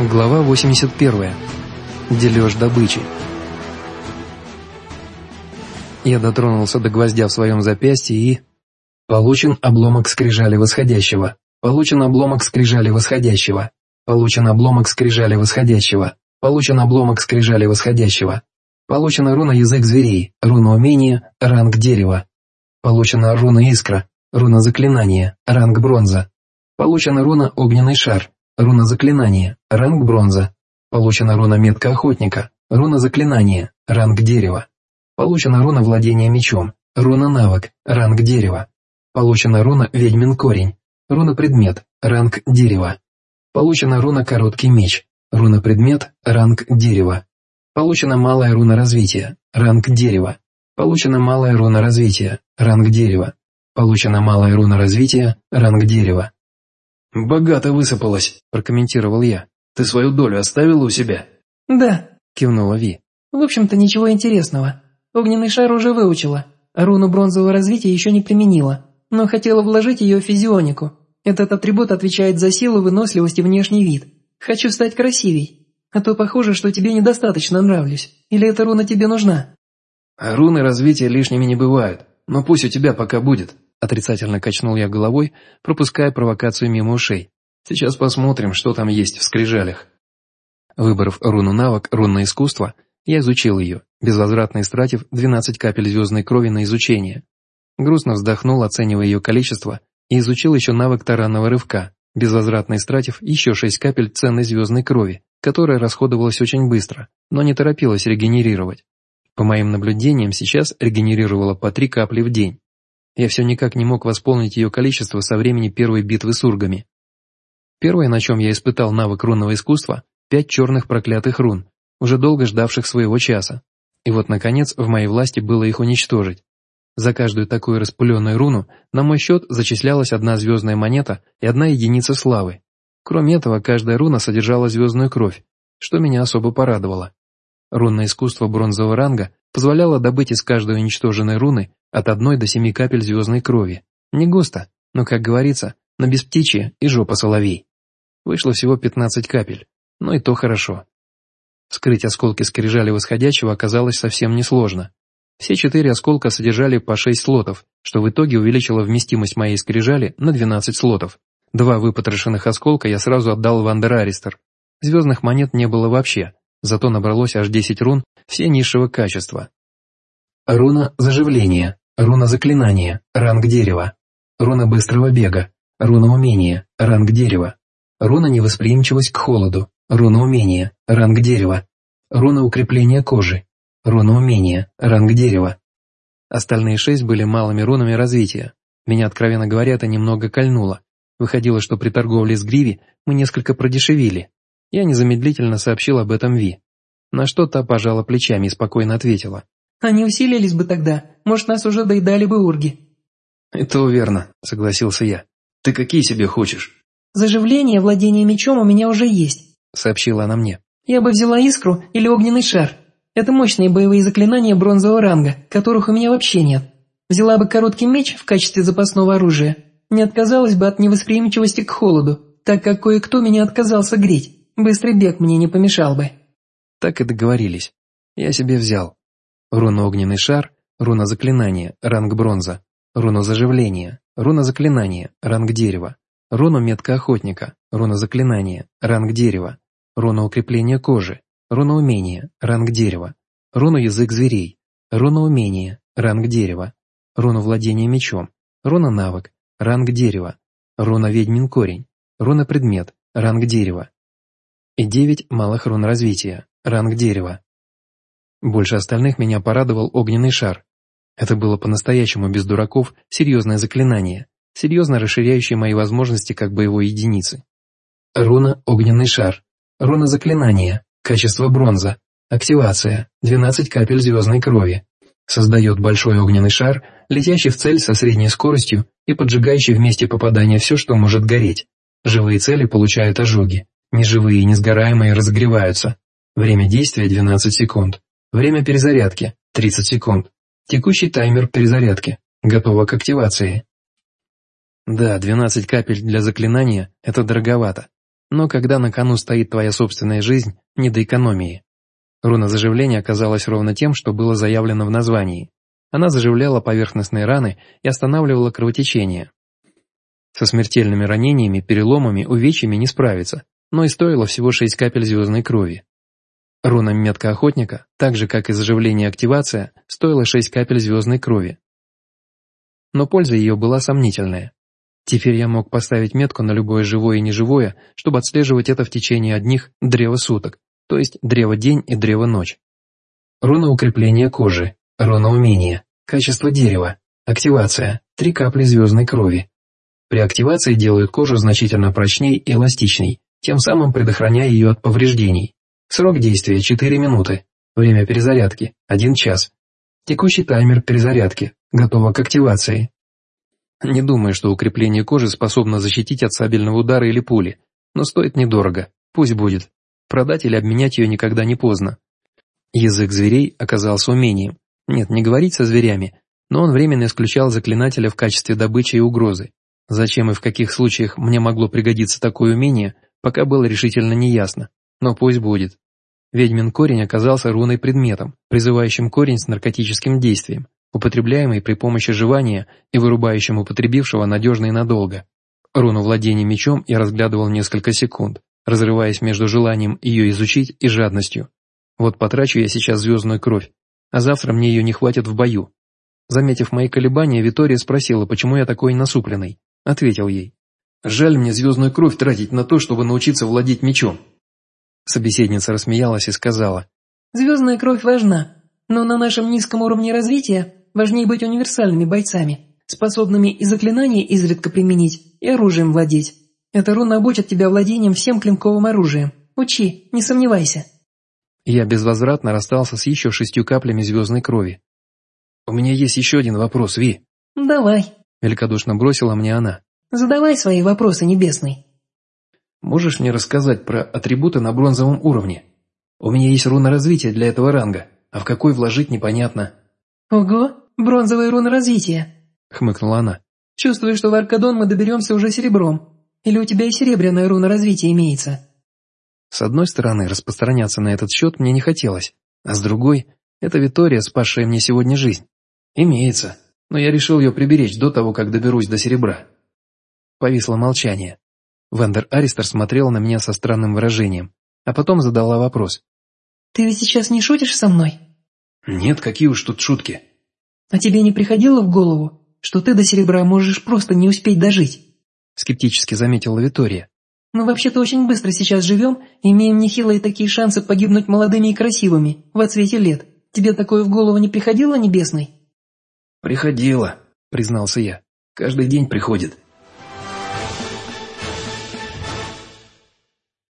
Глава 81. Дележ добычи. Я дотронулся до гвоздя в своем запястье и... Получен обломок скрижали восходящего. Получен обломок скрижали восходящего. Получен обломок скрижали восходящего. Получен обломок скрижали восходящего. Получена руна язык зверей, руна умения, ранг дерева. Получена руна искра, руна заклинания, ранг бронза. Получена руна огненный шар, Руна заклинания, ранг бронза. Получена руна метка охотника, руна заклинания, ранг дерева. Получена руна владения мечом, руна навык, ранг дерева. Получена руна ведьмин корень, руна предмет, ранг дерева. Получена руна короткий меч, руна предмет, ранг дерева. Получена малая руна развития, ранг дерева. Получена малая руна развития, ранг дерева. Получена малая руна развития, ранг дерева. «Богато высыпалось», – прокомментировал я. «Ты свою долю оставила у себя?» «Да», – кивнула Ви. «В общем-то, ничего интересного. Огненный шар уже выучила, а руну бронзового развития еще не применила, но хотела вложить ее в физионику. Этот атрибут отвечает за силу, выносливость и внешний вид. Хочу стать красивей, а то похоже, что тебе недостаточно нравлюсь. Или эта руна тебе нужна?» а «Руны развития лишними не бывают, но пусть у тебя пока будет», Отрицательно качнул я головой, пропуская провокацию мимо ушей. Сейчас посмотрим, что там есть в скрижалях. Выбрав руну навык «Рунное искусство», я изучил ее, безвозвратно истратив 12 капель звездной крови на изучение. Грустно вздохнул, оценивая ее количество, и изучил еще навык таранного рывка, безвозвратно истратив еще 6 капель ценной звездной крови, которая расходовалась очень быстро, но не торопилась регенерировать. По моим наблюдениям, сейчас регенерировала по 3 капли в день. Я все никак не мог восполнить ее количество со времени первой битвы с ургами. Первое, на чем я испытал навык рунного искусства, пять черных проклятых рун, уже долго ждавших своего часа. И вот, наконец, в моей власти было их уничтожить. За каждую такую распыленную руну на мой счет зачислялась одна звездная монета и одна единица славы. Кроме этого, каждая руна содержала звездную кровь, что меня особо порадовало. Рунное искусство бронзового ранга позволяло добыть из каждой уничтоженной руны от одной до семи капель звездной крови. Не густо, но, как говорится, на бесптичье и жопа соловей. Вышло всего 15 капель, но и то хорошо. Скрыть осколки скрижали восходящего оказалось совсем несложно. Все четыре осколка содержали по 6 слотов, что в итоге увеличило вместимость моей скрижали на 12 слотов. Два выпотрошенных осколка я сразу отдал в Андераристер. Звездных монет не было вообще, зато набралось аж 10 рун, все низшего качества. Руна заживления. Руна заклинания, ранг дерева. Руна быстрого бега, руна умения, ранг дерева. Руна невосприимчивость к холоду, руна умения, ранг дерева. Руна укрепления кожи, руна умения, ранг дерева. Остальные шесть были малыми рунами развития. Меня, откровенно говоря, это немного кольнуло. Выходило, что при торговле с Гриви мы несколько продешевили. Я незамедлительно сообщил об этом Ви. На что та пожала плечами и спокойно ответила. Они усилились бы тогда, может, нас уже доедали бы урги». «Это верно», — согласился я. «Ты какие себе хочешь?» «Заживление, владение мечом у меня уже есть», — сообщила она мне. «Я бы взяла искру или огненный шар. Это мощные боевые заклинания бронзового ранга, которых у меня вообще нет. Взяла бы короткий меч в качестве запасного оружия. Не отказалась бы от невосприимчивости к холоду, так как кое-кто меня отказался греть. Быстрый бег мне не помешал бы». Так и договорились. Я себе взял. Руна огненный шар, руна заклинания, ранг бронза, руна заживления, руна заклинания, ранг дерева, руна метка охотника, руна заклинания, ранг дерева, руна укрепления кожи, руна умения, ранг дерева, руна язык зверей, руна умения, ранг дерева, руна владения мечом, руна навык, ранг дерева, руна ведьмин корень, руна предмет, ранг дерева. И девять малых рун развития, ранг дерева. Больше остальных меня порадовал огненный шар. Это было по-настоящему без дураков серьезное заклинание, серьезно расширяющее мои возможности как боевой единицы. Руна «Огненный шар». Руна заклинания. Качество бронза. Активация. 12 капель звездной крови. Создает большой огненный шар, летящий в цель со средней скоростью и поджигающий в месте попадания все, что может гореть. Живые цели получают ожоги. Неживые и несгораемые разогреваются. Время действия 12 секунд. Время перезарядки – 30 секунд. Текущий таймер перезарядки. Готово к активации. Да, 12 капель для заклинания – это дороговато. Но когда на кону стоит твоя собственная жизнь, не до экономии. Руна заживления оказалась ровно тем, что было заявлено в названии. Она заживляла поверхностные раны и останавливала кровотечение. Со смертельными ранениями, переломами, увечьями не справиться, но и стоило всего 6 капель звездной крови. Руна метка охотника, так же как и заживление и активация, стоила 6 капель звездной крови. Но польза ее была сомнительная. Теперь я мог поставить метку на любое живое и неживое, чтобы отслеживать это в течение одних древа суток, то есть древо день и древо ночь. Руна укрепления кожи, руна умения, качество дерева, активация, 3 капли звездной крови. При активации делают кожу значительно прочней и эластичней, тем самым предохраняя ее от повреждений. Срок действия 4 минуты. Время перезарядки – 1 час. Текущий таймер перезарядки. Готово к активации. Не думаю, что укрепление кожи способно защитить от сабельного удара или пули, но стоит недорого. Пусть будет. Продать или обменять ее никогда не поздно. Язык зверей оказался умением. Нет, не говорить со зверями, но он временно исключал заклинателя в качестве добычи и угрозы. Зачем и в каких случаях мне могло пригодиться такое умение, пока было решительно неясно. Но пусть будет. Ведьмин корень оказался руной предметом, призывающим корень с наркотическим действием, употребляемый при помощи жевания и вырубающим употребившего надежно и надолго. Руну владения мечом я разглядывал несколько секунд, разрываясь между желанием ее изучить и жадностью. Вот потрачу я сейчас звездную кровь, а завтра мне ее не хватит в бою. Заметив мои колебания, Витория спросила, почему я такой насупленный. Ответил ей. «Жаль мне звездную кровь тратить на то, чтобы научиться владеть мечом. Собеседница рассмеялась и сказала. «Звездная кровь важна, но на нашем низком уровне развития важнее быть универсальными бойцами, способными и заклинания изредка применить, и оружием владеть. Эта руна обучит тебя владением всем клинковым оружием. Учи, не сомневайся». Я безвозвратно расстался с еще шестью каплями звездной крови. «У меня есть еще один вопрос, Ви». «Давай», — великодушно бросила мне она. «Задавай свои вопросы, Небесный». Можешь мне рассказать про атрибуты на бронзовом уровне? У меня есть руна развития для этого ранга, а в какой вложить непонятно». «Ого, бронзовая руна развития», — хмыкнула она. «Чувствую, что в Аркадон мы доберемся уже серебром. Или у тебя и серебряная руна развития имеется?» С одной стороны, распространяться на этот счет мне не хотелось, а с другой, это Витория, спасшая мне сегодня жизнь. Имеется, но я решил ее приберечь до того, как доберусь до серебра. Повисло молчание. Вендер Аристер смотрела на меня со странным выражением, а потом задала вопрос. «Ты ведь сейчас не шутишь со мной?» «Нет, какие уж тут шутки». «А тебе не приходило в голову, что ты до серебра можешь просто не успеть дожить?» Скептически заметила Витория. «Мы вообще-то очень быстро сейчас живем имеем нехилые такие шансы погибнуть молодыми и красивыми, в отсвете лет. Тебе такое в голову не приходило, Небесный?» «Приходило», — признался я. «Каждый день приходит».